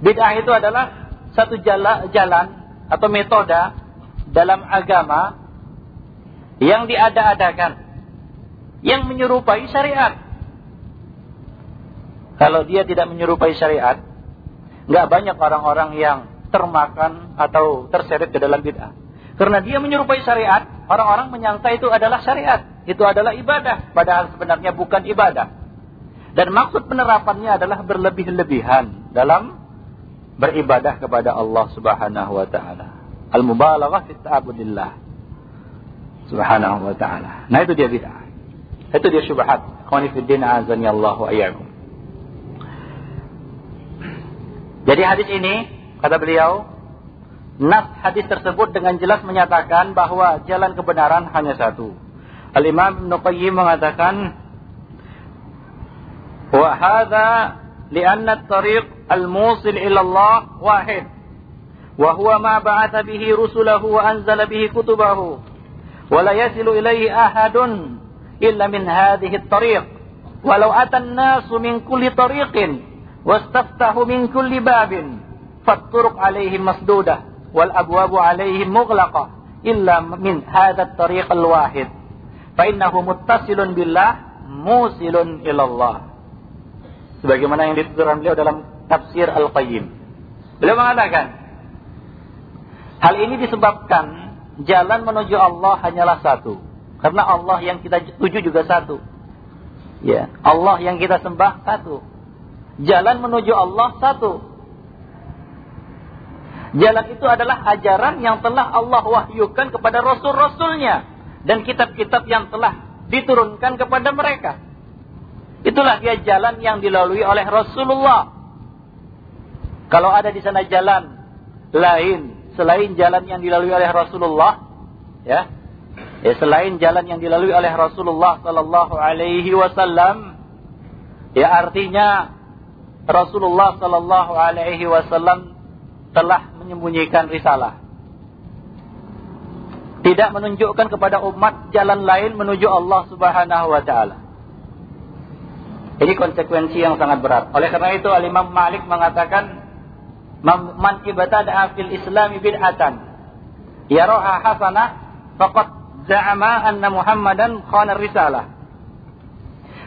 Bid'ah itu adalah satu jalan atau metode dalam agama yang diada-adakan yang menyerupai syariat. Kalau dia tidak menyerupai syariat, nggak banyak orang-orang yang termakan atau terseret ke dalam bid'ah. Karena dia menyerupai syariat, orang-orang menyangka itu adalah syariat, itu adalah ibadah, padahal sebenarnya bukan ibadah. Dan maksud penerapannya adalah berlebih-lebihan dalam beribadah kepada Allah Subhanahu wa taala. Al-mubalaghah fi ta'budillah Subhanahu wa taala. Nah itu dia bid'ah. Itu dia syubhat. Khawani fi din azani Allah wa iyyakum. Jadi hadis ini kata beliau nas hadis tersebut dengan jelas menyatakan bahwa jalan kebenaran hanya satu. Al-Imam Ibnu Qayyim mengatakan الموصل إلى الله واحد وهو ما بعث به رسله وأنزل به كتبه ولا يصل إليه أحد إلا من هذه الطريق ولو أتى الناس من كل طريق واستفتح من كل باب فالطرق عليه مسدودة والأبواب عليه مغلقة إلا من هذا الطريق الواحد فإنه متصل بالله موصل إلى الله sebagaimana yang dituturkan beliau dalam tafsir Al-Qayyim. Beliau mengatakan, hal ini disebabkan jalan menuju Allah hanyalah satu. Karena Allah yang kita tuju juga satu. Ya, Allah yang kita sembah satu. Jalan menuju Allah satu. Jalan itu adalah ajaran yang telah Allah wahyukan kepada rasul-rasulnya dan kitab-kitab yang telah diturunkan kepada mereka. Itulah dia jalan yang dilalui oleh Rasulullah. Kalau ada di sana jalan lain selain jalan yang dilalui oleh Rasulullah, ya, ya selain jalan yang dilalui oleh Rasulullah Sallallahu Alaihi Wasallam, ya artinya Rasulullah Sallallahu Alaihi Wasallam telah menyembunyikan risalah. Tidak menunjukkan kepada umat jalan lain menuju Allah Subhanahu wa taala. Ini konsekuensi yang sangat berat. Oleh karena itu Al-Imam Malik mengatakan man ibtada fil Islami bid'atan yaraha hasanah faqad za'ama anna Muhammadan khana risalah.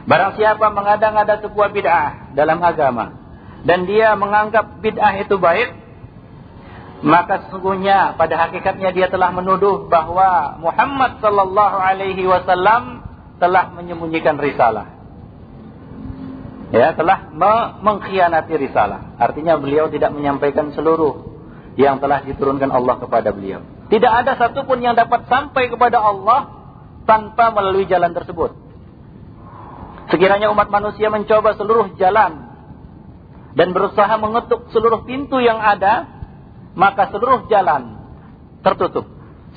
Barang siapa mengada-ngada sebuah bid'ah dalam agama dan dia menganggap bid'ah itu baik, maka sesungguhnya pada hakikatnya dia telah menuduh bahwa Muhammad sallallahu alaihi wasallam telah menyembunyikan risalah ya telah mengkhianati risalah. Artinya beliau tidak menyampaikan seluruh yang telah diturunkan Allah kepada beliau. Tidak ada satupun yang dapat sampai kepada Allah tanpa melalui jalan tersebut. Sekiranya umat manusia mencoba seluruh jalan dan berusaha mengetuk seluruh pintu yang ada, maka seluruh jalan tertutup.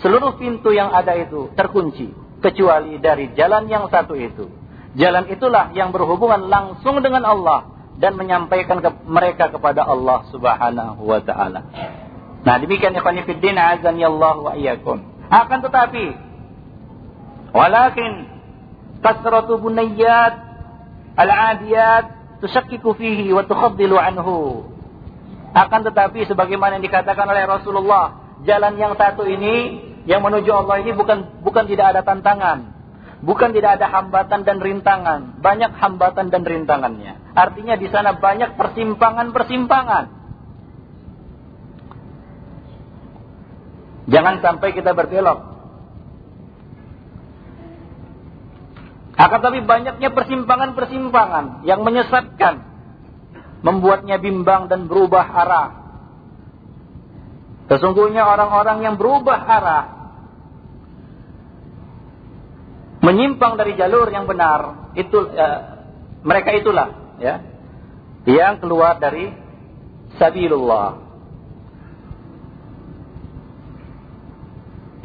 Seluruh pintu yang ada itu terkunci kecuali dari jalan yang satu itu Jalan itulah yang berhubungan langsung dengan Allah dan menyampaikan ke mereka kepada Allah Subhanahu wa taala. Nah, demikian ikhwan fillah azan Allah wa iyyakum. Akan tetapi walakin kasratu bunayyat al-adiyat tushakkiku fihi wa tukhaddilu anhu. Akan tetapi sebagaimana yang dikatakan oleh Rasulullah, jalan yang satu ini yang menuju Allah ini bukan bukan tidak ada tantangan, Bukan tidak ada hambatan dan rintangan, banyak hambatan dan rintangannya. Artinya di sana banyak persimpangan-persimpangan. Jangan sampai kita berbelok. Akan tapi banyaknya persimpangan-persimpangan yang menyesatkan, membuatnya bimbang dan berubah arah. Sesungguhnya orang-orang yang berubah arah menyimpang dari jalur yang benar itu eh, mereka itulah ya yang keluar dari sabilullah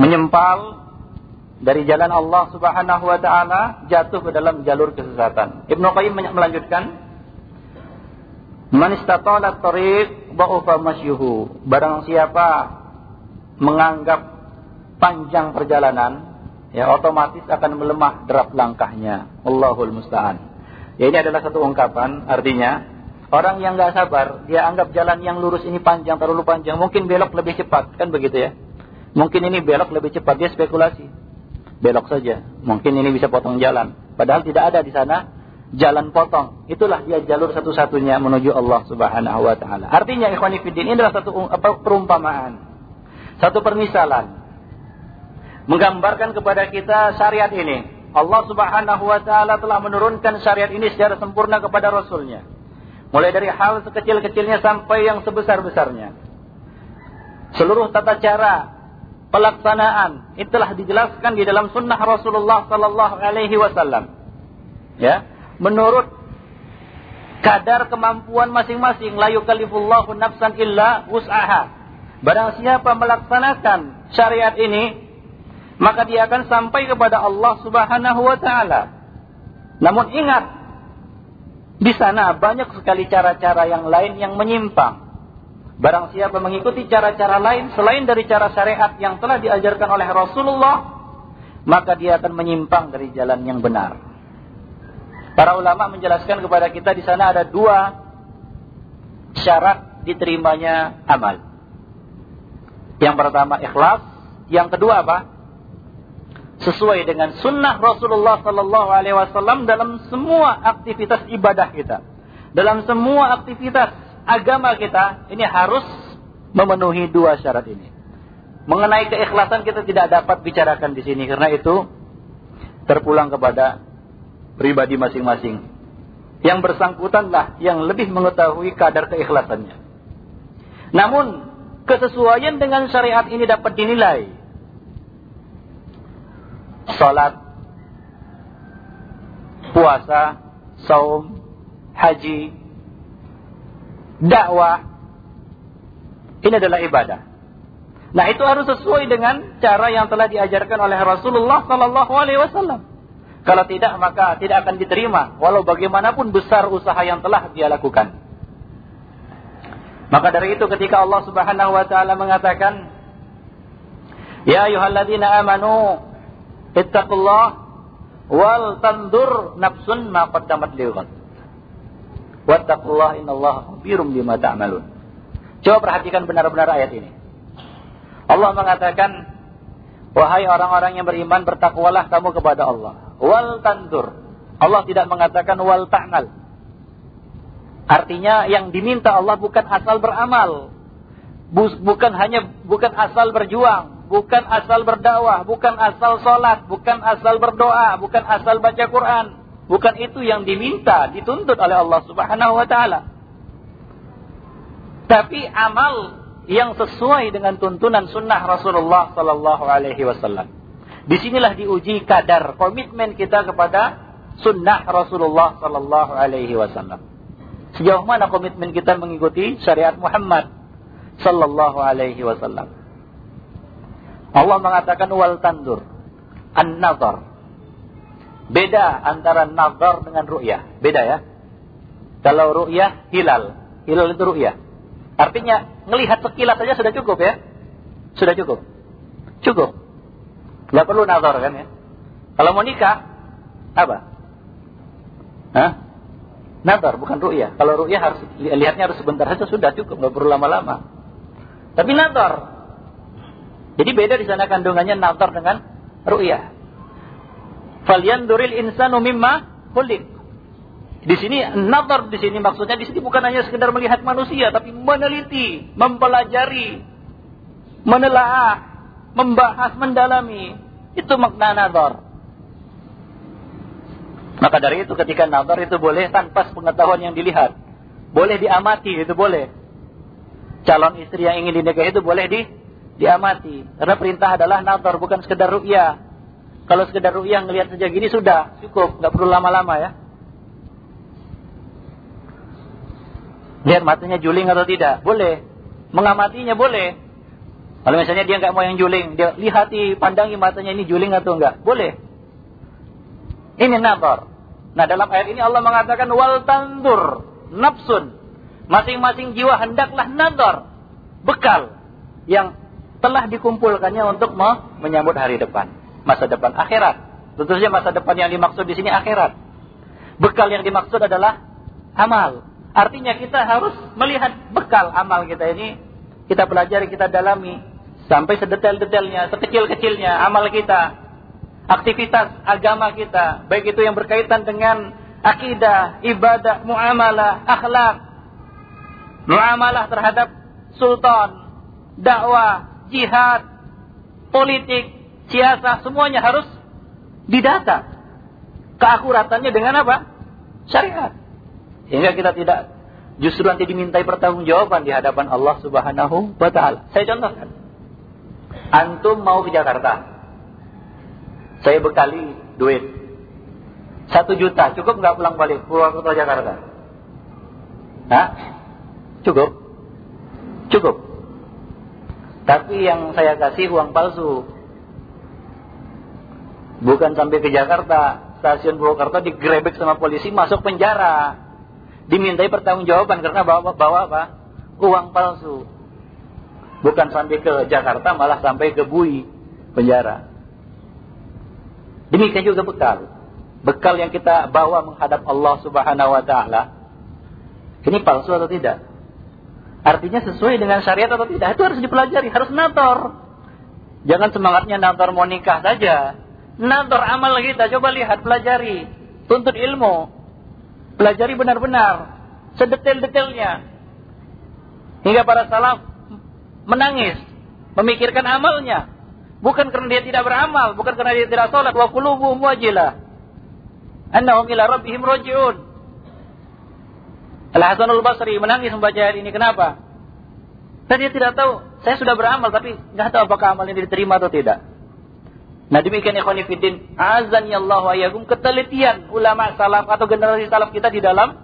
menyempal dari jalan Allah Subhanahu wa taala jatuh ke dalam jalur kesesatan. Ibnu Qayyim melanjutkan Man istatala tariq ba'ufa masyuhu. Barang siapa menganggap panjang perjalanan ya otomatis akan melemah derap langkahnya. Allahul musta'an. Ya ini adalah satu ungkapan artinya Orang yang nggak sabar, dia anggap jalan yang lurus ini panjang, terlalu panjang. Mungkin belok lebih cepat, kan begitu ya? Mungkin ini belok lebih cepat, dia spekulasi. Belok saja, mungkin ini bisa potong jalan. Padahal tidak ada di sana jalan potong. Itulah dia jalur satu-satunya menuju Allah Subhanahu wa taala. Artinya ikhwan fillah ini adalah satu perumpamaan. Satu permisalan. Menggambarkan kepada kita syariat ini. Allah Subhanahu wa taala telah menurunkan syariat ini secara sempurna kepada rasulnya. Mulai dari hal sekecil-kecilnya sampai yang sebesar-besarnya. Seluruh tata cara pelaksanaan itulah dijelaskan di dalam sunnah Rasulullah sallallahu alaihi wasallam. Ya, menurut kadar kemampuan masing-masing. La yukallifullahu nafsan illa wus'aha. Barang siapa melaksanakan syariat ini, maka dia akan sampai kepada Allah Subhanahu wa taala. Namun ingat, di sana banyak sekali cara-cara yang lain yang menyimpang. Barang siapa mengikuti cara-cara lain selain dari cara syariat yang telah diajarkan oleh Rasulullah, maka dia akan menyimpang dari jalan yang benar. Para ulama menjelaskan kepada kita di sana ada dua syarat diterimanya amal. Yang pertama ikhlas, yang kedua apa? Sesuai dengan sunnah Rasulullah Sallallahu Alaihi Wasallam dalam semua aktivitas ibadah kita, dalam semua aktivitas agama kita, ini harus memenuhi dua syarat ini. Mengenai keikhlasan kita tidak dapat bicarakan di sini karena itu terpulang kepada pribadi masing-masing. Yang bersangkutanlah yang lebih mengetahui kadar keikhlasannya. Namun kesesuaian dengan syariat ini dapat dinilai salat, puasa, saum, haji, dakwah. Ini adalah ibadah. Nah, itu harus sesuai dengan cara yang telah diajarkan oleh Rasulullah sallallahu alaihi wasallam. Kalau tidak maka tidak akan diterima walau bagaimanapun besar usaha yang telah dia lakukan. Maka dari itu ketika Allah Subhanahu wa taala mengatakan Ya ayyuhalladzina amanu Ittaqullah wal tandur nafsun ma qaddamat lighad. Wattaqullah innallaha khabirum bima ta'malun. Coba perhatikan benar-benar ayat ini. Allah mengatakan, wahai orang-orang yang beriman bertakwalah kamu kepada Allah. Wal tandur. Allah tidak mengatakan wal ta'mal. Artinya yang diminta Allah bukan asal beramal. Bukan hanya bukan asal berjuang, bukan asal berdakwah, bukan asal sholat, bukan asal berdoa, bukan asal baca Quran. Bukan itu yang diminta, dituntut oleh Allah Subhanahu wa taala. Tapi amal yang sesuai dengan tuntunan sunnah Rasulullah sallallahu alaihi wasallam. Di sinilah diuji kadar komitmen kita kepada sunnah Rasulullah sallallahu alaihi wasallam. Sejauh mana komitmen kita mengikuti syariat Muhammad sallallahu alaihi wasallam. Allah mengatakan wal tandur. An-nazar. Beda antara nazar dengan ru'yah. Beda ya. Kalau ru'yah hilal. Hilal itu ru'yah. Artinya melihat sekilas saja sudah cukup ya. Sudah cukup. Cukup. Tidak perlu nazar kan ya. Kalau mau nikah apa? Hah? Nazar bukan ru'yah. Kalau ru'yah harus lihatnya harus sebentar saja sudah cukup, nggak perlu lama-lama. Tapi nazar jadi beda di sana kandungannya nazar dengan ru'yah. Falyanzuril insanu mimma khuliq. Di sini nazar di sini maksudnya di sini bukan hanya sekedar melihat manusia tapi meneliti, mempelajari, menelaah, membahas, mendalami. Itu makna nazar. Maka dari itu ketika nazar itu boleh tanpa pengetahuan yang dilihat. Boleh diamati, itu boleh. Calon istri yang ingin dinikahi itu boleh di diamati. Karena perintah adalah nazar, bukan sekedar ru'ya. Kalau sekedar ru'ya ngelihat saja gini sudah cukup, nggak perlu lama-lama ya. Lihat matanya juling atau tidak, boleh. Mengamatinya boleh. Kalau misalnya dia nggak mau yang juling, dia lihati, pandangi matanya ini juling atau enggak, boleh. Ini nazar. Nah dalam ayat ini Allah mengatakan wal tandur nafsun. Masing-masing jiwa hendaklah nazar. Bekal yang telah dikumpulkannya untuk menyambut hari depan, masa depan akhirat. Tentu masa depan yang dimaksud di sini akhirat. Bekal yang dimaksud adalah amal. Artinya kita harus melihat bekal amal kita ini. Kita pelajari, kita dalami. Sampai sedetail-detailnya, sekecil-kecilnya amal kita. Aktivitas agama kita. Baik itu yang berkaitan dengan akidah, ibadah, muamalah, akhlak. Muamalah terhadap sultan, dakwah, jihad, politik, siasa, semuanya harus didata. Keakuratannya dengan apa? Syariat. Sehingga kita tidak justru nanti dimintai pertanggungjawaban di hadapan Allah Subhanahu wa taala. Saya contohkan. Antum mau ke Jakarta. Saya bekali duit. Satu juta, cukup nggak pulang balik pulang ke Jakarta? Hah? Cukup? Cukup. Tapi yang saya kasih uang palsu. Bukan sampai ke Jakarta, stasiun Purwokerto digerebek sama polisi, masuk penjara dimintai pertanggungjawaban karena bawa bawa apa? Uang palsu. Bukan sampai ke Jakarta malah sampai ke Bui penjara. Demikian juga bekal. Bekal yang kita bawa menghadap Allah Subhanahu wa taala. Ini palsu atau tidak? Artinya sesuai dengan syariat atau tidak? Itu harus dipelajari, harus nator. Jangan semangatnya nator mau nikah saja. Nator amal kita, coba lihat, pelajari. Tuntut ilmu. Pelajari benar-benar. Sedetail-detailnya. Hingga para salaf menangis. Memikirkan amalnya. Bukan karena dia tidak beramal. Bukan karena dia tidak sholat. Wa kulubuhum wajilah. Annahum ila rabbihim roji'un. Al-Hasanul Basri menangis membaca ayat ini. Kenapa? Dia tidak tahu. Saya sudah beramal tapi nggak tahu apakah amal ini diterima atau tidak. Nah demikian ikhwanifidin. Azan ya Allah wa. Ketelitian ulama salaf atau generasi salaf kita di dalam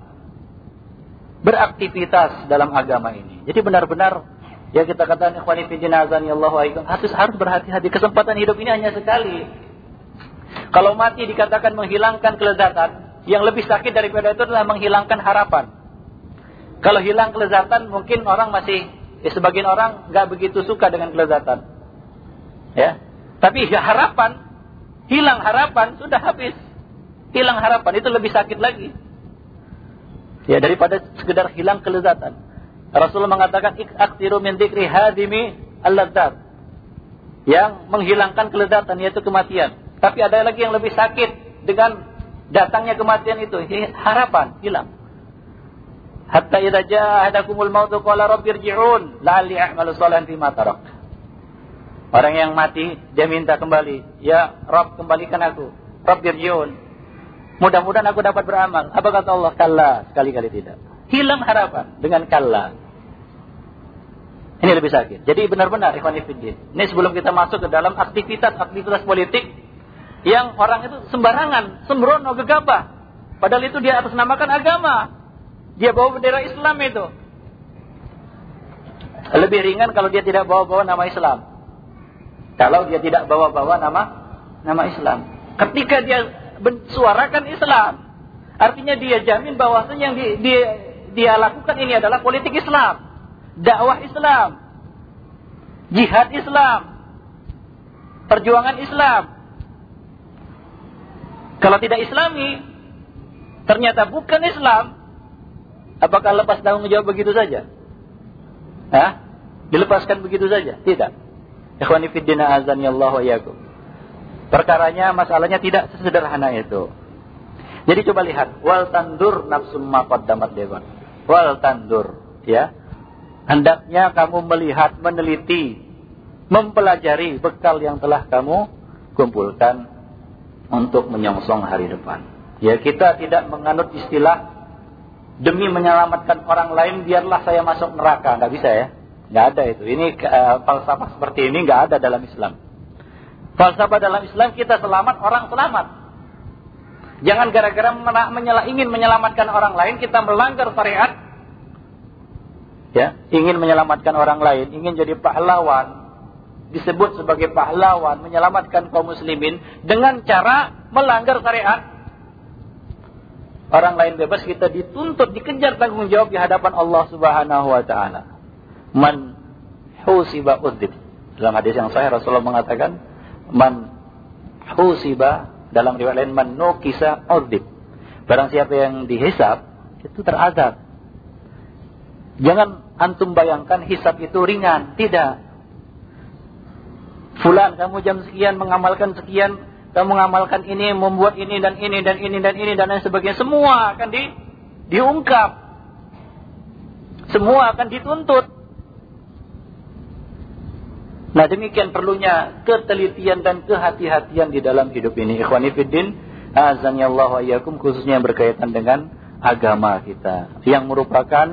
beraktivitas dalam agama ini. Jadi benar-benar ya kita katakan ikhwanifidin azan ya Allah wa. Harus, harus berhati-hati. Kesempatan hidup ini hanya sekali. Kalau mati dikatakan menghilangkan kelezatan. Yang lebih sakit daripada itu adalah menghilangkan harapan. Kalau hilang kelezatan mungkin orang masih, ya sebagian orang nggak begitu suka dengan kelezatan. Ya, tapi ya harapan, hilang harapan, sudah habis. Hilang harapan, itu lebih sakit lagi. Ya daripada sekedar hilang kelezatan. Rasulullah mengatakan ikaktiru min dzikri hadimi al-ladzat. Yang menghilangkan kelezatan yaitu kematian. Tapi ada lagi yang lebih sakit dengan datangnya kematian itu, harapan hilang. Hatta idza jaa ahadakumul mautu qala rabbirji'un la'alli a'malu shalihan fima tarak. Orang yang mati, dia minta kembali. Ya Rob, kembalikan aku. Rob dirjiun. Mudah-mudahan aku dapat beramal. Apa kata Allah? Kalla. Sekali-kali tidak. Hilang harapan dengan kalla. Ini lebih sakit. Jadi benar-benar ikhwan Ini sebelum kita masuk ke dalam aktivitas-aktivitas politik yang orang itu sembarangan, sembrono, gegabah. Padahal itu dia atas namakan agama. Dia bawa bendera Islam itu. Lebih ringan kalau dia tidak bawa-bawa nama Islam. Kalau dia tidak bawa-bawa nama nama Islam. Ketika dia suarakan Islam, artinya dia jamin bahwasanya yang dia, dia, dia lakukan ini adalah politik Islam, dakwah Islam, jihad Islam, perjuangan Islam. Kalau tidak Islami, ternyata bukan Islam, apakah lepas tanggung jawab begitu saja? Hah? Dilepaskan begitu saja? Tidak. Ikhwani fiddina azani Allah wa. Perkaranya masalahnya tidak sesederhana itu. Jadi coba lihat wal tandur nafsum ma qaddamat dewan. Wal tandur ya. Hendaknya kamu melihat, meneliti, mempelajari bekal yang telah kamu kumpulkan untuk menyongsong hari depan. Ya kita tidak menganut istilah demi menyelamatkan orang lain biarlah saya masuk neraka, nggak bisa ya. Nggak ada itu. Ini uh, falsafah seperti ini nggak ada dalam Islam. Falsafah dalam Islam kita selamat orang selamat. Jangan gara-gara menyela, ingin menyelamatkan orang lain kita melanggar syariat. Ya, ingin menyelamatkan orang lain, ingin jadi pahlawan, disebut sebagai pahlawan, menyelamatkan kaum muslimin dengan cara melanggar syariat. Orang lain bebas kita dituntut, dikejar tanggung jawab di hadapan Allah Subhanahu wa taala man husiba udhib. Dalam hadis yang sahih Rasulullah mengatakan man husiba dalam riwayat lain man nukisa udhib. Barang siapa yang dihisab itu terazab. Jangan antum bayangkan hisab itu ringan. Tidak. Fulan, kamu jam sekian mengamalkan sekian, kamu mengamalkan ini, membuat ini dan ini dan ini dan ini dan lain sebagainya. Semua akan di, diungkap. Semua akan dituntut. Nah demikian perlunya ketelitian dan kehati-hatian di dalam hidup ini. Ikhwanifiddin, azanillahu ayyakum khususnya yang berkaitan dengan agama kita. Yang merupakan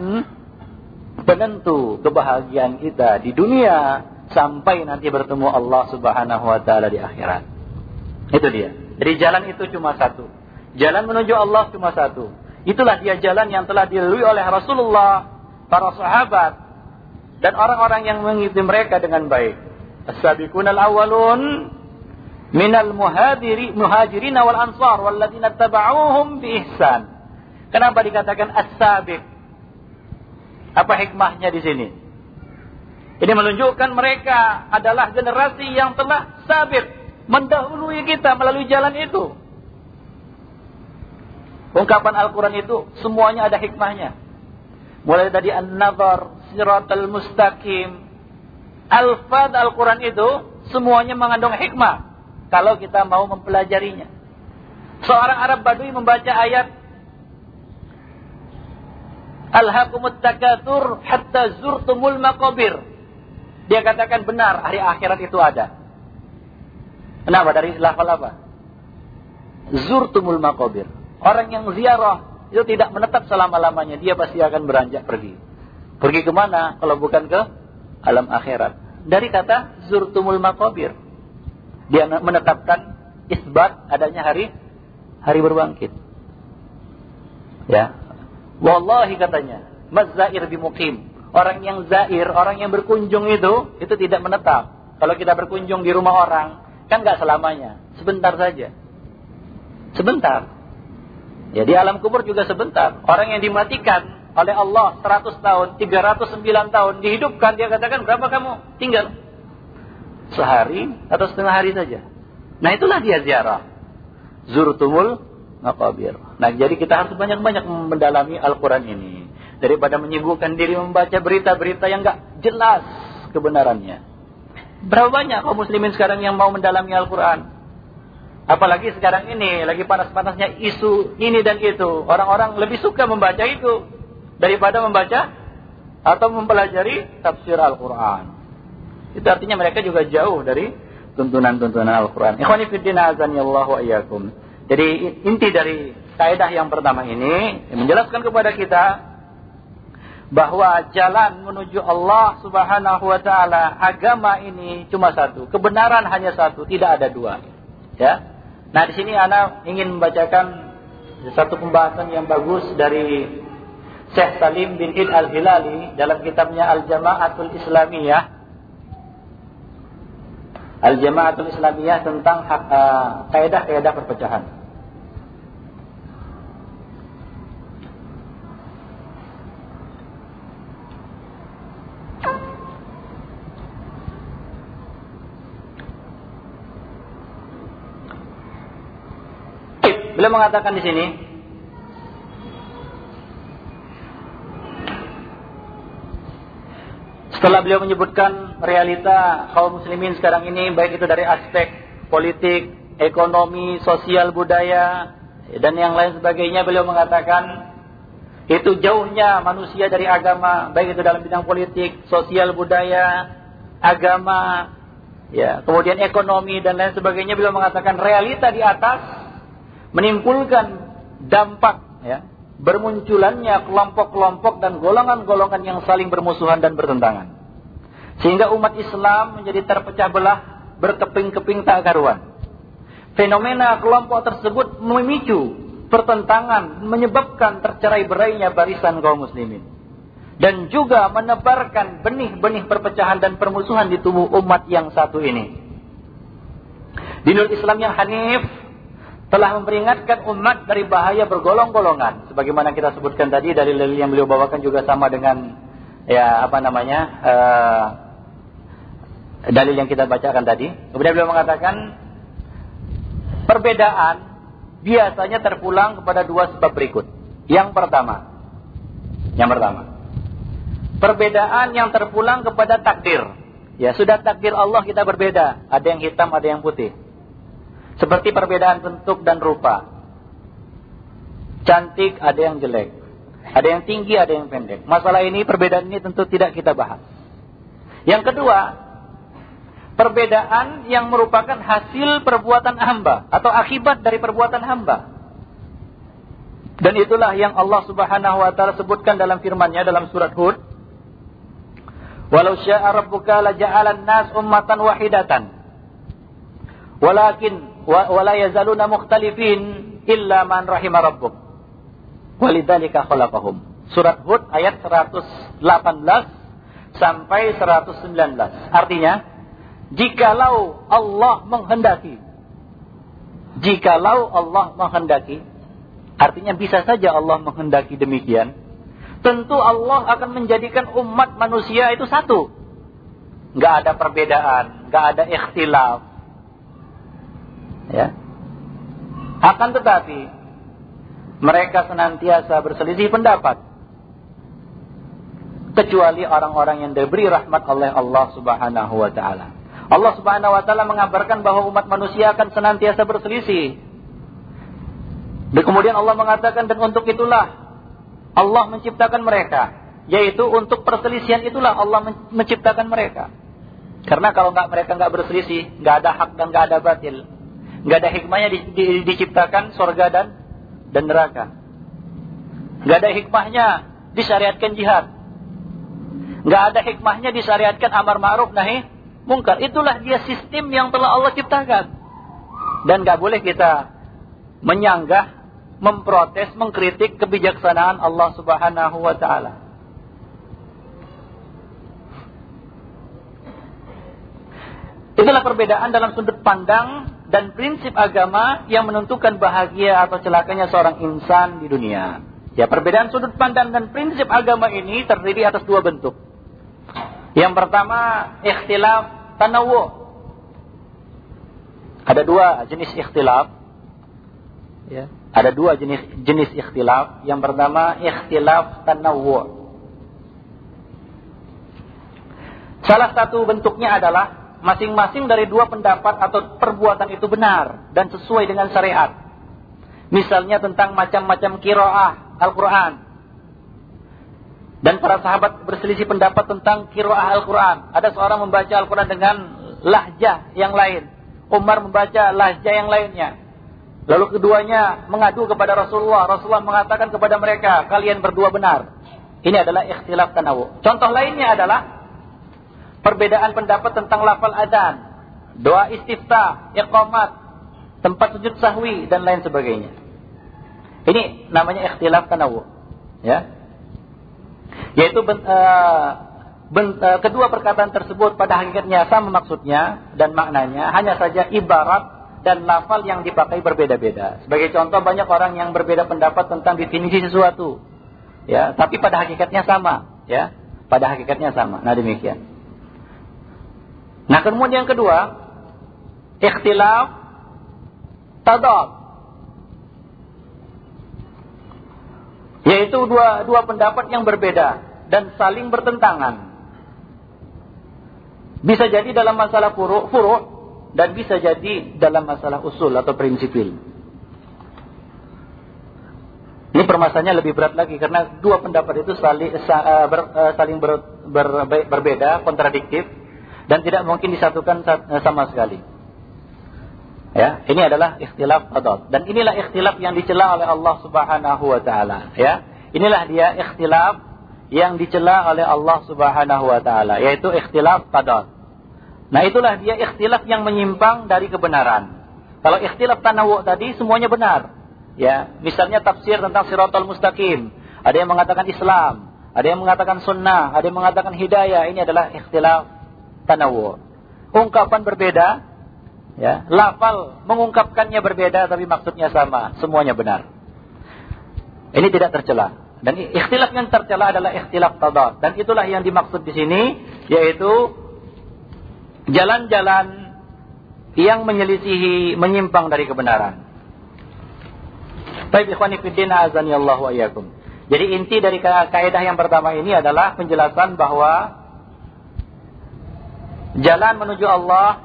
penentu kebahagiaan kita di dunia sampai nanti bertemu Allah Subhanahu wa taala di akhirat. Itu dia. Jadi jalan itu cuma satu. Jalan menuju Allah cuma satu. Itulah dia jalan yang telah dilalui oleh Rasulullah, para sahabat dan orang-orang yang mengikuti mereka dengan baik. As-sabiqun al-awwalun minal muhadiri muhajirin wal ansar walladzina tabauhum bi ihsan. Kenapa dikatakan as-sabiq? Apa hikmahnya di sini? Ini menunjukkan mereka adalah generasi yang telah sabit mendahului kita melalui jalan itu. Ungkapan Al-Quran itu semuanya ada hikmahnya. Mulai dari An-Nazar, Siratul Mustaqim, Al-Fad Al-Quran itu semuanya mengandung hikmah. Kalau kita mau mempelajarinya. Seorang Arab Badui membaca ayat Alhaqumut takatur hatta zurtumul maqabir. Dia katakan benar, hari akhirat itu ada. Kenapa? Dari lafal apa? Zurtumul maqabir. Orang yang ziarah itu tidak menetap selama-lamanya. Dia pasti akan beranjak pergi. Pergi ke mana? Kalau bukan ke alam akhirat. Dari kata zurtumul maqabir. Dia menetapkan isbat adanya hari hari berbangkit. Ya. Wallahi katanya, mazzair bimukim. Orang yang zair, orang yang berkunjung itu, itu tidak menetap. Kalau kita berkunjung di rumah orang, kan nggak selamanya. Sebentar saja. Sebentar. Ya di alam kubur juga sebentar. Orang yang dimatikan oleh Allah 100 tahun, 309 tahun, dihidupkan, dia katakan, berapa kamu tinggal? Sehari atau setengah hari saja. Nah itulah dia ziarah. Zurtumul maqabir. Nah jadi kita harus banyak-banyak mendalami Al-Quran ini daripada menyibukkan diri membaca berita-berita yang enggak jelas kebenarannya. Berapa banyak kaum muslimin sekarang yang mau mendalami Al-Quran? Apalagi sekarang ini lagi panas-panasnya isu ini dan itu. Orang-orang lebih suka membaca itu daripada membaca atau mempelajari tafsir Al-Quran. Itu artinya mereka juga jauh dari tuntunan-tuntunan Al-Quran. Ikhwani fiddina azan Allah wa. Jadi inti dari kaidah yang pertama ini menjelaskan kepada kita bahwa jalan menuju Allah Subhanahu wa taala agama ini cuma satu, kebenaran hanya satu, tidak ada dua. Ya. Nah, di sini ana ingin membacakan satu pembahasan yang bagus dari Syekh Salim bin Id Al-Hilali dalam kitabnya Al-Jama'atul Islamiyah. Al-Jama'atul Islamiyah tentang uh, kaidah-kaidah perpecahan. Beliau mengatakan di sini Setelah beliau menyebutkan realita kaum muslimin sekarang ini baik itu dari aspek politik, ekonomi, sosial, budaya dan yang lain sebagainya beliau mengatakan itu jauhnya manusia dari agama baik itu dalam bidang politik, sosial, budaya, agama, ya, kemudian ekonomi dan lain sebagainya. Beliau mengatakan realita di atas menimbulkan dampak ya bermunculannya kelompok-kelompok dan golongan-golongan yang saling bermusuhan dan bertentangan. Sehingga umat Islam menjadi terpecah belah, berkeping-keping tak karuan. Fenomena kelompok tersebut memicu pertentangan, menyebabkan tercerai berainya barisan kaum muslimin. Dan juga menebarkan benih-benih perpecahan dan permusuhan di tubuh umat yang satu ini. Dinul Islam yang hanif telah memperingatkan umat dari bahaya bergolong-golongan sebagaimana kita sebutkan tadi dari dalil yang beliau bawakan juga sama dengan ya apa namanya uh, dalil yang kita bacakan tadi kemudian beliau mengatakan perbedaan biasanya terpulang kepada dua sebab berikut yang pertama yang pertama Perbedaan yang terpulang kepada takdir. Ya, sudah takdir Allah kita berbeda. Ada yang hitam, ada yang putih. Seperti perbedaan bentuk dan rupa. Cantik, ada yang jelek. Ada yang tinggi, ada yang pendek. Masalah ini, perbedaan ini tentu tidak kita bahas. Yang kedua, perbedaan yang merupakan hasil perbuatan hamba atau akibat dari perbuatan hamba. Dan itulah yang Allah Subhanahu wa taala sebutkan dalam firman-Nya dalam surat Hud Walau syaa rabbuka laja'alan nas ummatan wahidatan. Walakin wala yazaluna mukhtalifin illa man rahima rabbuk. Walidzalika khalaqahum. Surat Hud ayat 118 sampai 119. Artinya, jikalau Allah menghendaki jikalau Allah menghendaki artinya bisa saja Allah menghendaki demikian tentu Allah akan menjadikan umat manusia itu satu. Gak ada perbedaan, gak ada ikhtilaf. Ya. Akan tetapi, mereka senantiasa berselisih pendapat. Kecuali orang-orang yang diberi rahmat oleh Allah subhanahu wa ta'ala. Allah subhanahu wa ta'ala mengabarkan bahwa umat manusia akan senantiasa berselisih. Dan kemudian Allah mengatakan, dan untuk itulah Allah menciptakan mereka. Yaitu untuk perselisihan itulah Allah menciptakan mereka. Karena kalau nggak mereka nggak berselisih, nggak ada hak dan nggak ada batil, nggak ada hikmahnya di, di, diciptakan sorga dan dan neraka. Nggak ada hikmahnya disyariatkan jihad. Nggak ada hikmahnya disyariatkan amar ma'ruf nahi mungkar. Itulah dia sistem yang telah Allah ciptakan. Dan nggak boleh kita menyanggah memprotes, mengkritik kebijaksanaan Allah Subhanahu wa taala. Itulah perbedaan dalam sudut pandang dan prinsip agama yang menentukan bahagia atau celakanya seorang insan di dunia. Ya, perbedaan sudut pandang dan prinsip agama ini terdiri atas dua bentuk. Yang pertama, ikhtilaf tanawu. Ada dua jenis ikhtilaf. Ya. Ada dua jenis jenis ikhtilaf. Yang pertama ikhtilaf tanawwu. Salah satu bentuknya adalah masing-masing dari dua pendapat atau perbuatan itu benar dan sesuai dengan syariat. Misalnya tentang macam-macam kiroah Al-Quran. Dan para sahabat berselisih pendapat tentang kiroah Al-Quran. Ada seorang membaca Al-Quran dengan lahjah yang lain. Umar membaca lahjah yang lainnya. Lalu keduanya mengadu kepada Rasulullah. Rasulullah mengatakan kepada mereka, kalian berdua benar. Ini adalah ikhtilaf tanawu. Contoh lainnya adalah perbedaan pendapat tentang lafal adzan, doa istiftah, iqamat, tempat sujud sahwi dan lain sebagainya. Ini namanya ikhtilaf tanawu. Ya. Yaitu uh, ben, uh, kedua perkataan tersebut pada hakikatnya sama maksudnya dan maknanya, hanya saja ibarat dan lafal yang dipakai berbeda-beda. Sebagai contoh banyak orang yang berbeda pendapat tentang definisi sesuatu. Ya, tapi pada hakikatnya sama, ya. Pada hakikatnya sama. Nah, demikian. Nah, kemudian yang kedua, ikhtilaf tadad. Yaitu dua dua pendapat yang berbeda dan saling bertentangan. Bisa jadi dalam masalah furu' furu' dan bisa jadi dalam masalah usul atau prinsipil. Ini permasalahannya lebih berat lagi karena dua pendapat itu saling, ber, uh, saling ber, ber, berbeda, kontradiktif dan tidak mungkin disatukan eh, sama sekali. Ya, ini adalah ikhtilaf adab dan inilah ikhtilaf yang dicela oleh Allah Subhanahu wa taala, ya. Inilah dia ikhtilaf yang dicela oleh Allah Subhanahu wa taala, yaitu ikhtilaf qadar. Nah itulah dia ikhtilaf yang menyimpang dari kebenaran. Kalau ikhtilaf tanawu tadi semuanya benar. Ya, misalnya tafsir tentang siratal mustaqim. Ada yang mengatakan Islam, ada yang mengatakan sunnah, ada yang mengatakan hidayah. Ini adalah ikhtilaf tanawu. Ungkapan berbeda, ya, lafal mengungkapkannya berbeda tapi maksudnya sama, semuanya benar. Ini tidak tercela. Dan ikhtilaf yang tercela adalah ikhtilaf tadad. Dan itulah yang dimaksud di sini yaitu jalan-jalan yang menyelisihi, menyimpang dari kebenaran. Baik ikhwani fiddin azani wa. Jadi inti dari kaidah yang pertama ini adalah penjelasan bahwa jalan menuju Allah,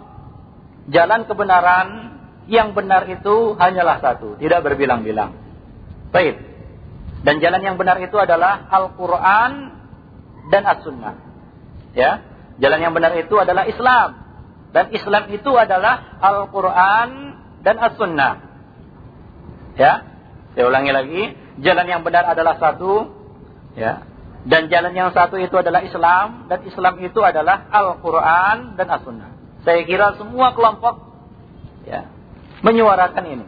jalan kebenaran yang benar itu hanyalah satu, tidak berbilang-bilang. Baik. Dan jalan yang benar itu adalah Al-Quran dan As-Sunnah. Ya, jalan yang benar itu adalah Islam. Dan Islam itu adalah Al-Quran dan As-Sunnah. Ya, saya ulangi lagi. Jalan yang benar adalah satu. Ya, dan jalan yang satu itu adalah Islam. Dan Islam itu adalah Al-Quran dan As-Sunnah. Saya kira semua kelompok ya, menyuarakan ini.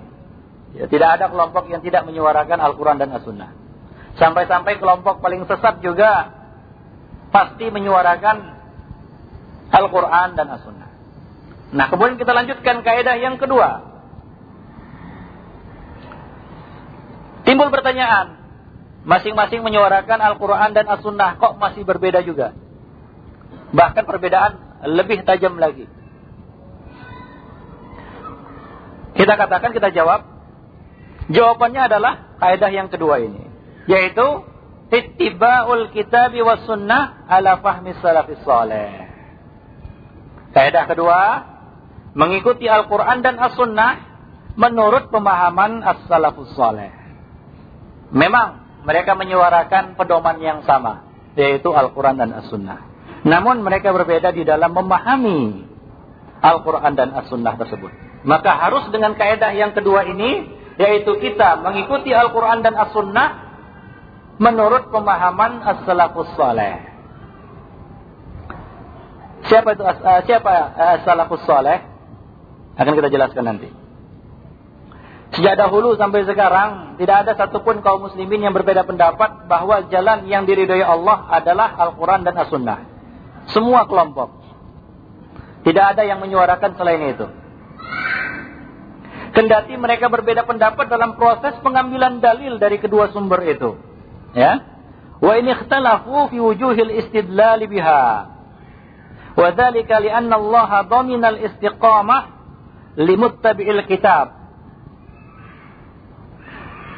Ya, tidak ada kelompok yang tidak menyuarakan Al-Quran dan As-Sunnah. Sampai-sampai kelompok paling sesat juga pasti menyuarakan Al-Quran dan As-Sunnah. Nah, kemudian kita lanjutkan kaidah yang kedua. Timbul pertanyaan, masing-masing menyuarakan Al-Quran dan As-Sunnah, kok masih berbeda juga? Bahkan perbedaan lebih tajam lagi. Kita katakan, kita jawab. Jawabannya adalah kaidah yang kedua ini yaitu ittiba'ul kitab was sunnah ala fahmi salafis saleh. Kaidah kedua, mengikuti Al-Qur'an dan As-Sunnah menurut pemahaman as-salafus saleh. Memang mereka menyuarakan pedoman yang sama, yaitu Al-Qur'an dan As-Sunnah. Namun mereka berbeda di dalam memahami Al-Quran dan As-Sunnah tersebut. Maka harus dengan kaidah yang kedua ini, yaitu kita mengikuti Al-Quran dan As-Sunnah menurut pemahaman as-salafus saleh. Siapa itu siapa uh, as-salafus saleh? Akan kita jelaskan nanti. Sejak dahulu sampai sekarang tidak ada satupun kaum muslimin yang berbeda pendapat bahwa jalan yang diridhoi Allah adalah Al-Quran dan As-Sunnah. Semua kelompok. Tidak ada yang menyuarakan selain itu. Kendati mereka berbeda pendapat dalam proses pengambilan dalil dari kedua sumber itu. Ya. Wa in ikhtalafu fi wujuhil istidlal biha. Wa dzalika li'anna Allah dhamina al-istiqamah limuttabi'il kitab.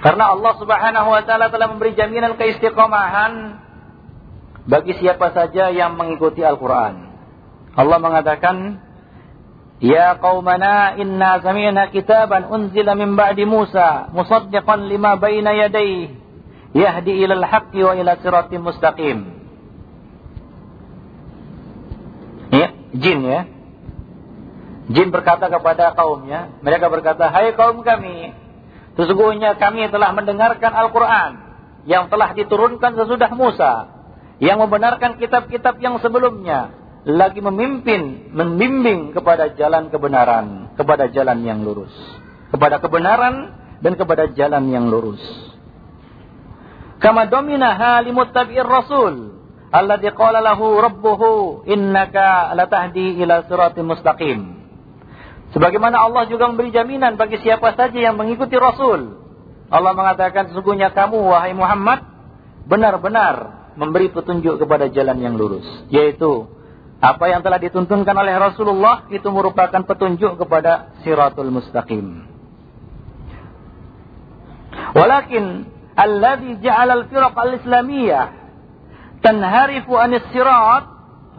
Karena Allah Subhanahu wa taala telah memberi jaminan keistiqomahan bagi siapa saja yang mengikuti Al-Qur'an. Allah mengatakan, "Ya qaumana inna sami'na kitaban unzila min ba'di Musa musaddiqan lima baina yadayhi yahdi ilal haqqi wa ila siratim mustaqim. Ya, jin ya. Jin berkata kepada kaumnya, mereka berkata, "Hai kaum kami, sesungguhnya kami telah mendengarkan Al-Qur'an yang telah diturunkan sesudah Musa, yang membenarkan kitab-kitab yang sebelumnya, lagi memimpin, membimbing kepada jalan kebenaran, kepada jalan yang lurus, kepada kebenaran dan kepada jalan yang lurus." kama dominaha limuttabi'ir rasul alladhi qala lahu rabbuhu innaka latahdi ila mustaqim sebagaimana Allah juga memberi jaminan bagi siapa saja yang mengikuti rasul. Allah mengatakan sesungguhnya kamu wahai Muhammad benar-benar memberi petunjuk kepada jalan yang lurus. Yaitu apa yang telah dituntunkan oleh Rasulullah itu merupakan petunjuk kepada siratul mustaqim. Walakin alladhi ja'ala al-firaq al-islamiyah tanharifu anis sirat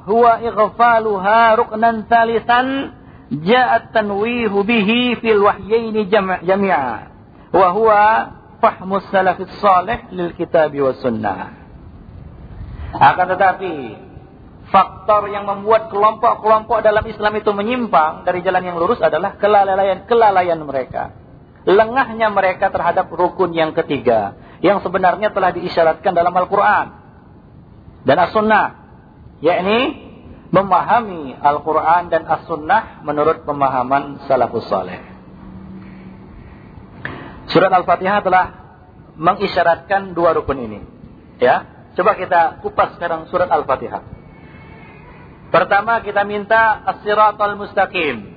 huwa ighfaluha ruknan thalithan ja'a tanwihu bihi fil wahyaini jami'a. Wa huwa fahmu salafis salih lil kitabi was sunnah. Akan tetapi faktor yang membuat kelompok-kelompok dalam Islam itu menyimpang dari jalan yang lurus adalah kelalaian kelalaian mereka. Lengahnya mereka terhadap rukun yang ketiga yang sebenarnya telah diisyaratkan dalam Al-Quran dan As-Sunnah yakni memahami Al-Quran dan As-Sunnah menurut pemahaman salafus saleh. Surat Al-Fatihah telah mengisyaratkan dua rukun ini. Ya, coba kita kupas sekarang surat Al-Fatihah. Pertama kita minta as-siratal mustaqim.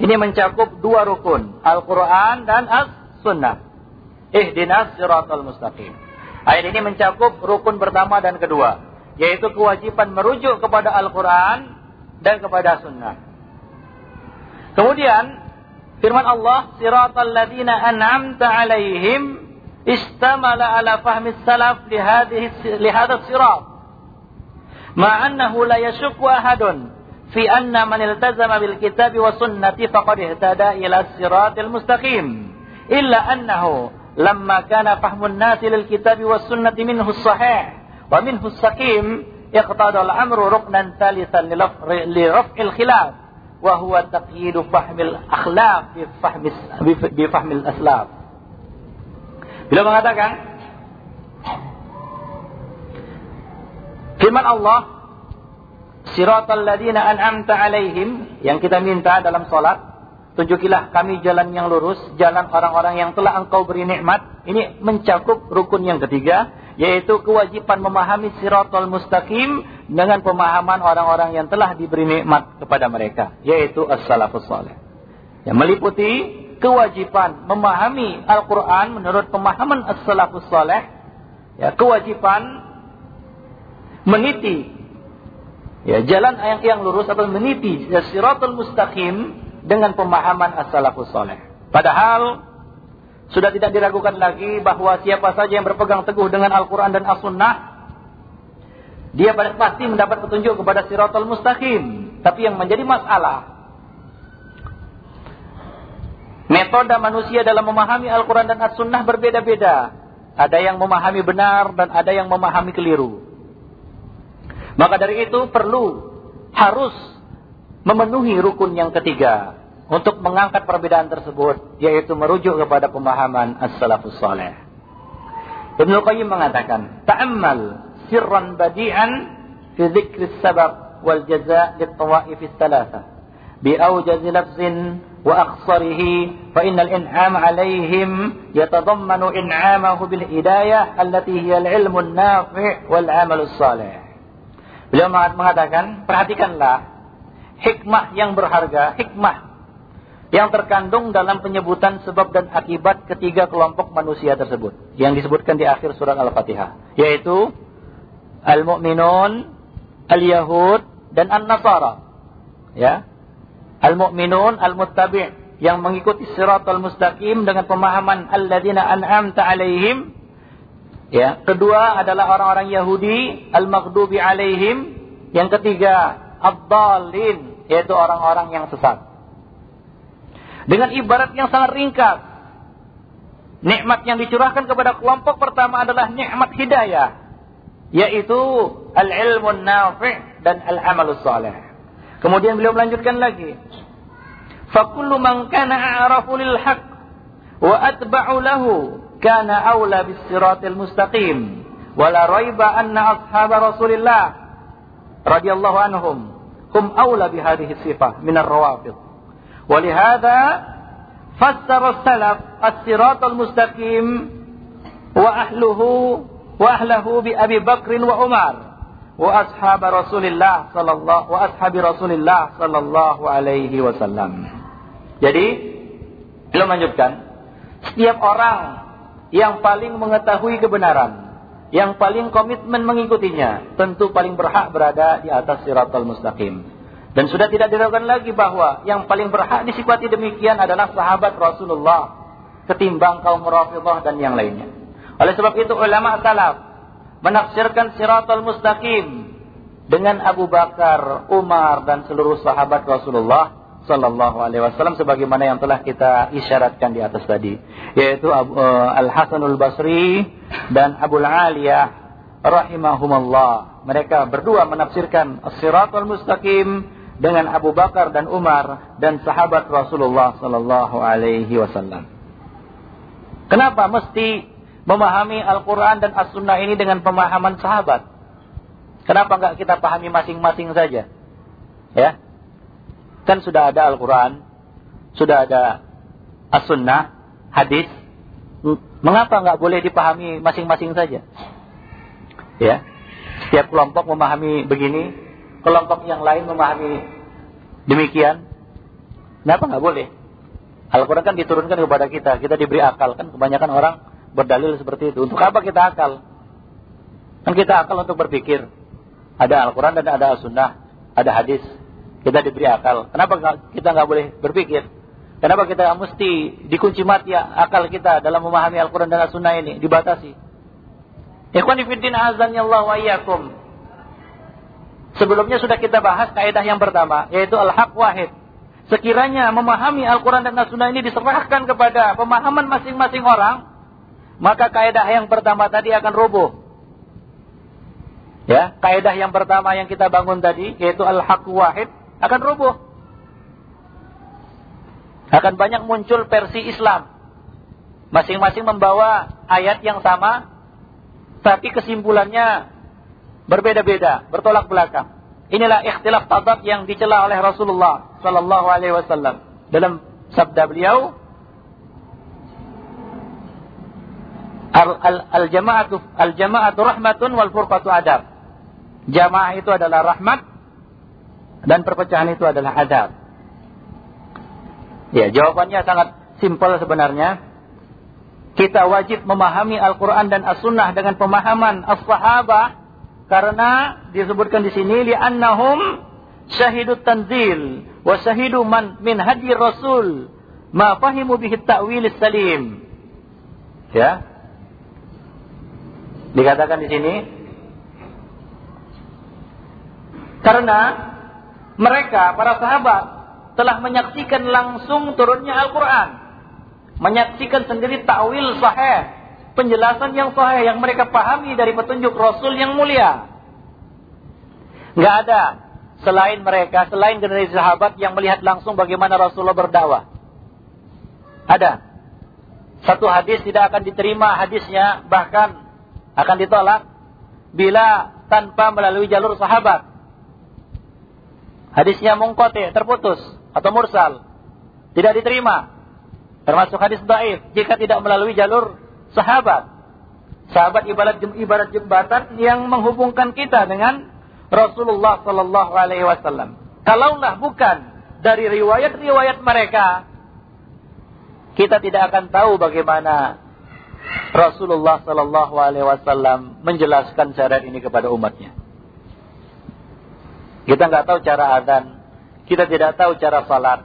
Ini mencakup dua rukun, Al-Quran dan As-Sunnah. Ihdinas siratal mustaqim. Ayat ini mencakup rukun pertama dan kedua, yaitu kewajiban merujuk kepada Al-Quran dan kepada Sunnah. Kemudian firman Allah, siratal ladina an'amta alaihim istamala ala fahmi salaf lihadhihi lihadha sirat. Ma annahu la yashukku ahadun fi anna man iltazama bil kitabi wa sunnati faqad ihtada ila siratil mustaqim. Illa annahu lamma kana fahmun nasi lil kitabi was sunnati minhu sahih wa minhu saqim iqtada al amru ruknan thalithan li raf'il khilaf. Wa huwa taqyid fahmil akhlaq bi fahmi bi fahmil aslaf Beliau mengatakan firman Allah Siratal ladina an'amta alaihim yang kita minta dalam salat, tunjukilah kami jalan yang lurus, jalan orang-orang yang telah engkau beri nikmat. Ini mencakup rukun yang ketiga, yaitu kewajiban memahami siratal mustaqim dengan pemahaman orang-orang yang telah diberi nikmat kepada mereka, yaitu as-salafus saleh. Yang meliputi kewajiban memahami Al-Qur'an menurut pemahaman as-salafus saleh, ya, kewajiban meniti Ya, jalan yang, yang lurus atau meniti ya, siratul mustaqim dengan pemahaman as-salafus saleh. Padahal sudah tidak diragukan lagi bahwa siapa saja yang berpegang teguh dengan Al-Quran dan As-Sunnah, dia pasti mendapat petunjuk kepada siratul mustaqim. Tapi yang menjadi masalah, metode manusia dalam memahami Al-Quran dan As-Sunnah berbeda-beda. Ada yang memahami benar dan ada yang memahami keliru. Maka dari itu perlu harus memenuhi rukun yang ketiga untuk mengangkat perbedaan tersebut yaitu merujuk kepada pemahaman as-salafus saleh. Ibnu Qayyim mengatakan, "Ta'ammal sirran badi'an fi dzikri sabab wal jaza' lit tawaif ats-tsalatsa bi awjaz lafzin wa aqsarihi fa innal in'am 'alaihim yatadammanu in'amahu bil hidayah allati hiya al-'ilmu an-nafi' wal 'amalu salih." Beliau mengatakan, perhatikanlah hikmah yang berharga, hikmah yang terkandung dalam penyebutan sebab dan akibat ketiga kelompok manusia tersebut yang disebutkan di akhir surat Al-Fatihah, yaitu al-mu'minun, al-yahud dan an-nasara. Ya. Al-mu'minun, al-muttabi' yang mengikuti siratal mustaqim dengan pemahaman alladzina an'amta alaihim Ya, kedua adalah orang-orang Yahudi al-maghdubi alaihim. Yang ketiga, ad-dallin, yaitu orang-orang yang sesat. Dengan ibarat yang sangat ringkas. Nikmat yang dicurahkan kepada kelompok pertama adalah nikmat hidayah, yaitu al-ilmu nafi' dan al-amalus salih. Kemudian beliau melanjutkan lagi. Fakullu man kana a'rafu lil haqq wa atba'u lahu kana aula bis siratil mustaqim wala raiba anna ashab Rasulillah radhiyallahu anhum هم أولى بهذه الصفة من الروافض ولهذا فسر السلف الصراط المستقيم al-mustaqim wa ahluhu wa وأصحاب رسول الله Bakr الله Umar wa ashab صلى الله عليه وسلم Jadi beliau lanjutkan setiap orang yang paling mengetahui kebenaran yang paling komitmen mengikutinya, tentu paling berhak berada di atas siratal mustaqim. Dan sudah tidak diragukan lagi bahwa yang paling berhak disifati demikian adalah sahabat Rasulullah ketimbang kaum Rafidhah dan yang lainnya. Oleh sebab itu ulama salaf menafsirkan siratal mustaqim dengan Abu Bakar, Umar dan seluruh sahabat Rasulullah Sallallahu Alaihi Wasallam sebagaimana yang telah kita isyaratkan di atas tadi, yaitu uh, Al Hasanul Basri dan Abu Aliyah rahimahumullah. Mereka berdua menafsirkan As-Siratul Mustaqim dengan Abu Bakar dan Umar dan sahabat Rasulullah Sallallahu Alaihi Wasallam. Kenapa mesti memahami Al-Quran dan As-Sunnah ini dengan pemahaman sahabat? Kenapa enggak kita pahami masing-masing saja? Ya, Kan sudah ada Al-Quran, sudah ada As-Sunnah, hadis. Mengapa nggak boleh dipahami masing-masing saja? Ya, setiap kelompok memahami begini, kelompok yang lain memahami demikian. Kenapa nggak boleh? Al-Quran kan diturunkan kepada kita, kita diberi akal. Kan kebanyakan orang berdalil seperti itu. Untuk apa kita akal? Kan kita akal untuk berpikir. Ada Al-Quran dan ada As-Sunnah, ada hadis. Kita diberi akal. Kenapa kita nggak boleh berpikir? Kenapa kita mesti dikunci mati akal kita dalam memahami Al-Quran dan As-Sunnah ini? Dibatasi. Ikhwanifiddin azan Allah wa iyyakum. Sebelumnya sudah kita bahas kaidah yang pertama, yaitu al-haq wahid. Sekiranya memahami Al-Quran dan As-Sunnah ini diserahkan kepada pemahaman masing-masing orang, maka kaidah yang pertama tadi akan rubuh. Ya, kaidah yang pertama yang kita bangun tadi, yaitu al-haq wahid, akan rubuh akan banyak muncul versi Islam. Masing-masing membawa ayat yang sama, tapi kesimpulannya berbeda-beda, bertolak belakang. Inilah ikhtilaf tadab yang dicela oleh Rasulullah sallallahu alaihi wasallam dalam sabda beliau al-jama'atu al-jama'atu rahmatun wal furqatu adab. Jamaah itu adalah rahmat dan perpecahan itu adalah adab. Ya, jawabannya sangat simpel sebenarnya. Kita wajib memahami Al-Quran dan As-Sunnah dengan pemahaman As-Sahabah. Karena disebutkan di sini, li'annahum syahidut tanzil. Wa syahidu man min hadi rasul. Ma fahimu bihi ta'wil salim. Ya. Dikatakan di sini. Karena mereka, para sahabat, telah menyaksikan langsung turunnya Al-Quran. Menyaksikan sendiri ta'wil sahih. Penjelasan yang sahih yang mereka pahami dari petunjuk Rasul yang mulia. Nggak ada selain mereka, selain generasi sahabat yang melihat langsung bagaimana Rasulullah berdakwah. Ada. Satu hadis tidak akan diterima hadisnya, bahkan akan ditolak bila tanpa melalui jalur sahabat. Hadisnya mungkote, terputus atau mursal. Tidak diterima. Termasuk hadis daif jika tidak melalui jalur sahabat. Sahabat ibarat ibarat jembatan yang menghubungkan kita dengan Rasulullah sallallahu alaihi wasallam. Kalaulah bukan dari riwayat-riwayat mereka, kita tidak akan tahu bagaimana Rasulullah sallallahu alaihi wasallam menjelaskan syariat ini kepada umatnya. Kita nggak tahu cara adzan, kita tidak tahu cara salat.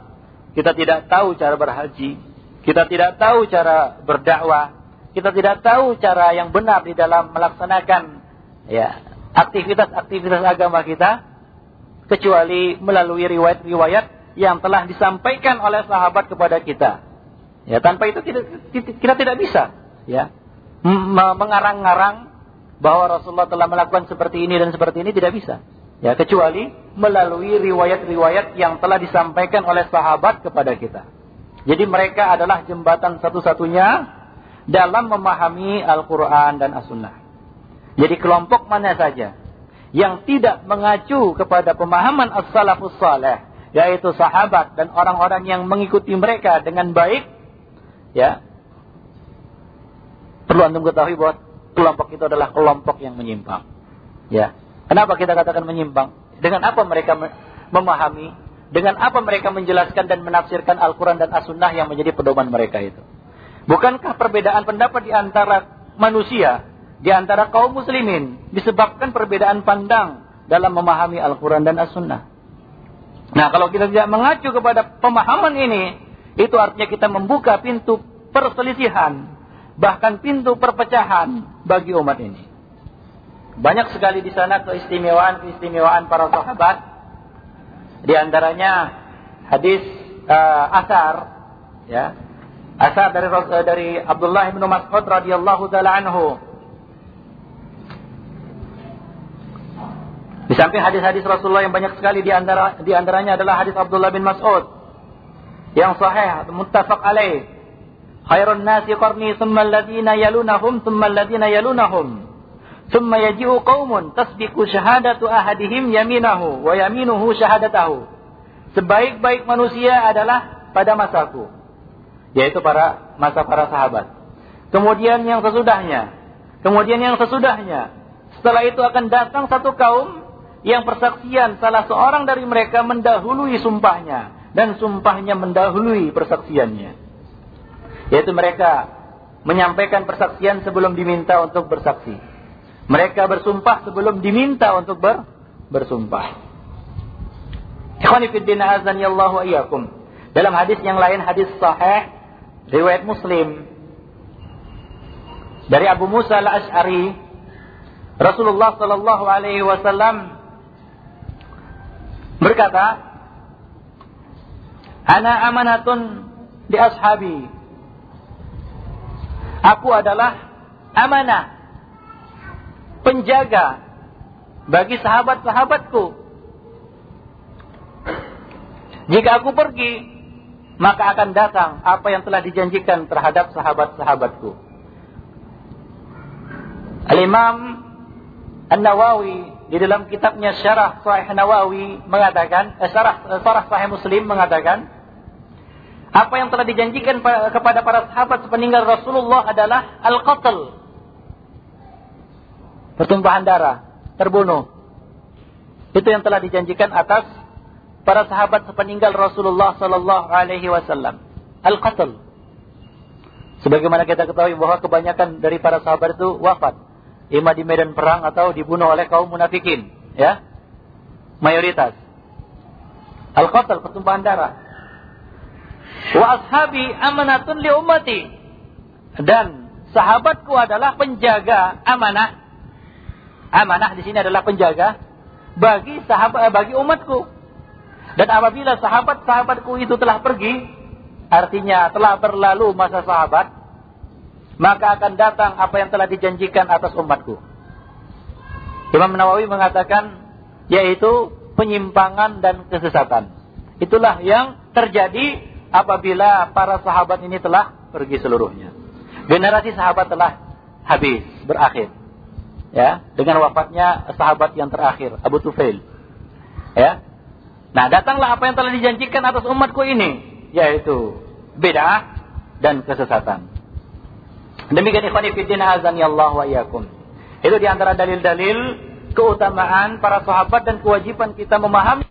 Kita tidak tahu cara berhaji. Kita tidak tahu cara berdakwah. Kita tidak tahu cara yang benar di dalam melaksanakan ya aktivitas-aktivitas agama kita kecuali melalui riwayat-riwayat yang telah disampaikan oleh sahabat kepada kita. Ya, tanpa itu kita, kita tidak bisa ya mengarang-ngarang bahwa Rasulullah telah melakukan seperti ini dan seperti ini tidak bisa. Ya, kecuali melalui riwayat-riwayat yang telah disampaikan oleh sahabat kepada kita. Jadi mereka adalah jembatan satu-satunya dalam memahami Al-Quran dan As-Sunnah. Jadi kelompok mana saja yang tidak mengacu kepada pemahaman As-Salafus Saleh, yaitu sahabat dan orang-orang yang mengikuti mereka dengan baik, ya, perlu antum ketahui bahwa kelompok itu adalah kelompok yang menyimpang. Ya, Kenapa kita katakan menyimpang? Dengan apa mereka memahami? Dengan apa mereka menjelaskan dan menafsirkan Al-Quran dan As-Sunnah yang menjadi pedoman mereka itu? Bukankah perbedaan pendapat di antara manusia, di antara kaum muslimin, disebabkan perbedaan pandang dalam memahami Al-Quran dan As-Sunnah? Nah, kalau kita tidak mengacu kepada pemahaman ini, itu artinya kita membuka pintu perselisihan, bahkan pintu perpecahan bagi umat ini. Banyak sekali di sana keistimewaan-keistimewaan para sahabat. Di antaranya hadis uh, asar ya. Asar dari uh, dari Abdullah bin Mas'ud radhiyallahu taala anhu. Di samping hadis-hadis Rasulullah yang banyak sekali di antara di antaranya adalah hadis Abdullah bin Mas'ud yang sahih muttafaq alaih. Khairun nasi qarni thumma alladhina yalunahum thumma alladhina yalunahum. Thumma yaji'u qaumun tasbiqu syahadatu ahadihim yaminahu wa yaminuhu syahadatahu. Sebaik-baik manusia adalah pada masaku. Yaitu para masa para sahabat. Kemudian yang sesudahnya. Kemudian yang sesudahnya. Setelah itu akan datang satu kaum yang persaksian salah seorang dari mereka mendahului sumpahnya. Dan sumpahnya mendahului persaksiannya. Yaitu mereka menyampaikan persaksian sebelum diminta untuk bersaksi. Mereka bersumpah sebelum diminta untuk ber, bersumpah. Ikhwani fiddin azan iyyakum. Dalam hadis yang lain hadis sahih riwayat Muslim dari Abu Musa al-Ash'ari Rasulullah sallallahu alaihi wasallam berkata Ana amanatun di ashabi Aku adalah amanah penjaga bagi sahabat-sahabatku jika aku pergi, maka akan datang apa yang telah dijanjikan terhadap sahabat-sahabatku. Al-Imam An-Nawawi di dalam kitabnya Syarah Sahih Nawawi mengatakan, eh, Syarah, Syarah Sahih Muslim mengatakan, apa yang telah dijanjikan kepada para sahabat sepeninggal Rasulullah adalah al-qatl. Pertumpahan darah, terbunuh. Itu yang telah dijanjikan atas para sahabat sepeninggal Rasulullah sallallahu alaihi wasallam. Al-qatl. Sebagaimana kita ketahui bahwa kebanyakan dari para sahabat itu wafat. Ima di medan perang atau dibunuh oleh kaum munafikin. Ya. Mayoritas. Al-qatl, pertumpahan darah. Wa ashabi amanatun li ummati. Dan sahabatku adalah penjaga amanah. Amanah di sini adalah penjaga bagi sahabat bagi umatku. Dan apabila sahabat-sahabatku itu telah pergi, artinya telah berlalu masa sahabat, maka akan datang apa yang telah dijanjikan atas umatku. Imam Nawawi mengatakan, yaitu penyimpangan dan kesesatan. Itulah yang terjadi apabila para sahabat ini telah pergi seluruhnya. Generasi sahabat telah habis, berakhir. Ya, dengan wafatnya sahabat yang terakhir, Abu Tufail. Ya, Nah, datanglah apa yang telah dijanjikan atas umatku ini, yaitu bid'ah dan kesesatan. Demikian ikhwan fillah azan Allah wa iyyakum. Itu di antara dalil-dalil keutamaan para sahabat dan kewajiban kita memahami